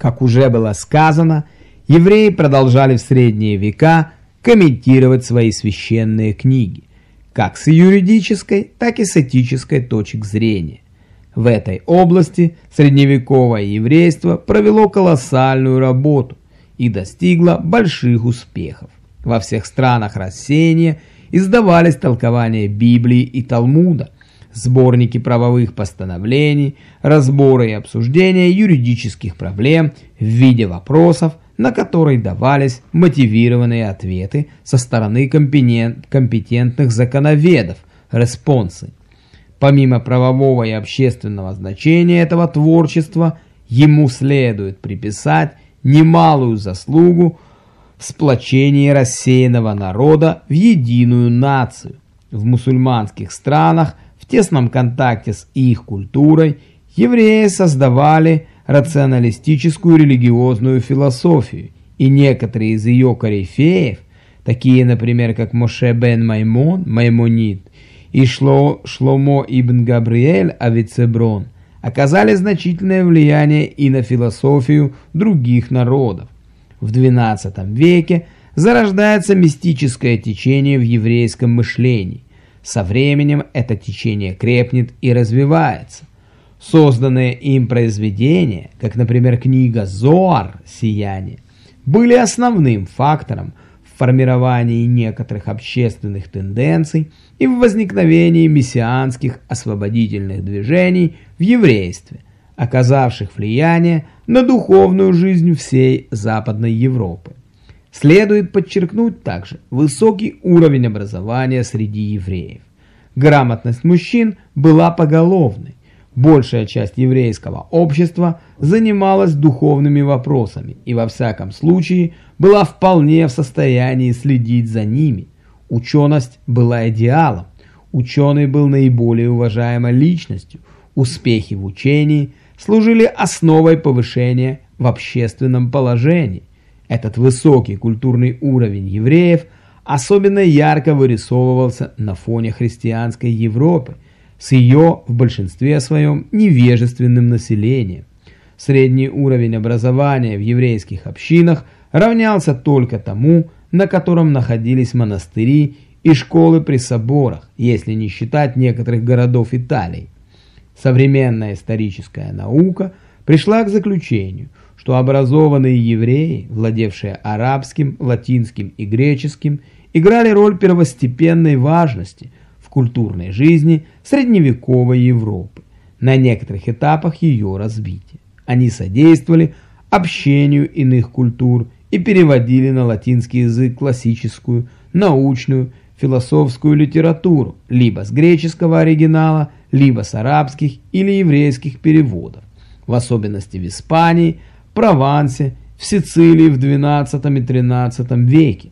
Как уже было сказано, евреи продолжали в средние века комментировать свои священные книги, как с юридической, так и с этической точек зрения. В этой области средневековое еврейство провело колоссальную работу и достигло больших успехов. Во всех странах рассеяния издавались толкования Библии и Талмуда, сборники правовых постановлений, разборы и обсуждения юридических проблем в виде вопросов, на которые давались мотивированные ответы со стороны компетентных законоведов, респонсы. Помимо правового и общественного значения этого творчества, ему следует приписать немалую заслугу в сплочении рассеянного народа в единую нацию. В мусульманских странах тесном контакте с их культурой евреи создавали рационалистическую религиозную философию, и некоторые из ее корифеев, такие, например, как Моше бен Маймон, Маймонид, и Шло, Шломо ибн Габриэль Авицеброн, оказали значительное влияние и на философию других народов. В XII веке зарождается мистическое течение в еврейском мышлении. Со временем это течение крепнет и развивается. Созданные им произведения, как, например, книга «Зоар. Сияние», были основным фактором в формировании некоторых общественных тенденций и в возникновении мессианских освободительных движений в еврействе, оказавших влияние на духовную жизнь всей Западной Европы. Следует подчеркнуть также высокий уровень образования среди евреев. Грамотность мужчин была поголовной. Большая часть еврейского общества занималась духовными вопросами и во всяком случае была вполне в состоянии следить за ними. Ученость была идеалом. Ученый был наиболее уважаемой личностью. Успехи в учении служили основой повышения в общественном положении. Этот высокий культурный уровень евреев особенно ярко вырисовывался на фоне христианской Европы, с ее в большинстве своем невежественным населением. Средний уровень образования в еврейских общинах равнялся только тому, на котором находились монастыри и школы при соборах, если не считать некоторых городов Италии. Современная историческая наука пришла к заключению, что образованные евреи, владевшие арабским, латинским и греческим, играли роль первостепенной важности в культурной жизни средневековой Европы на некоторых этапах ее развития. Они содействовали общению иных культур и переводили на латинский язык классическую, научную, философскую литературу либо с греческого оригинала, либо с арабских или еврейских переводов, в особенности в Испании, Провансе, в Сицилии в XII и XIII веке.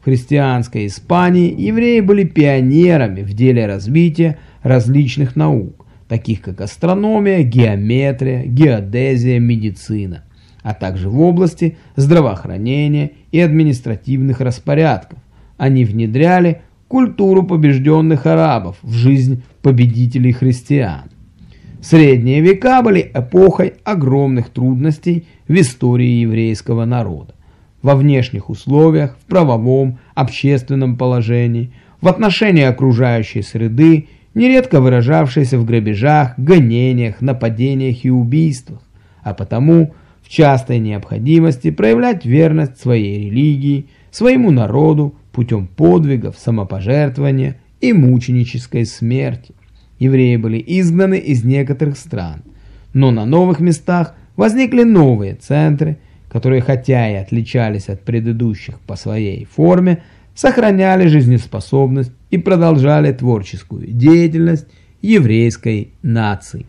В христианской Испании евреи были пионерами в деле развития различных наук, таких как астрономия, геометрия, геодезия, медицина, а также в области здравоохранения и административных распорядков. Они внедряли культуру побежденных арабов в жизнь победителей христиан. Средние века были эпохой огромных трудностей в истории еврейского народа. Во внешних условиях, в правовом, общественном положении, в отношении окружающей среды, нередко выражавшейся в грабежах, гонениях, нападениях и убийствах, а потому в частой необходимости проявлять верность своей религии, своему народу, путем подвигов, самопожертвования и мученической смерти. Евреи были изгнаны из некоторых стран, но на новых местах возникли новые центры, которые хотя и отличались от предыдущих по своей форме, сохраняли жизнеспособность и продолжали творческую деятельность еврейской нации.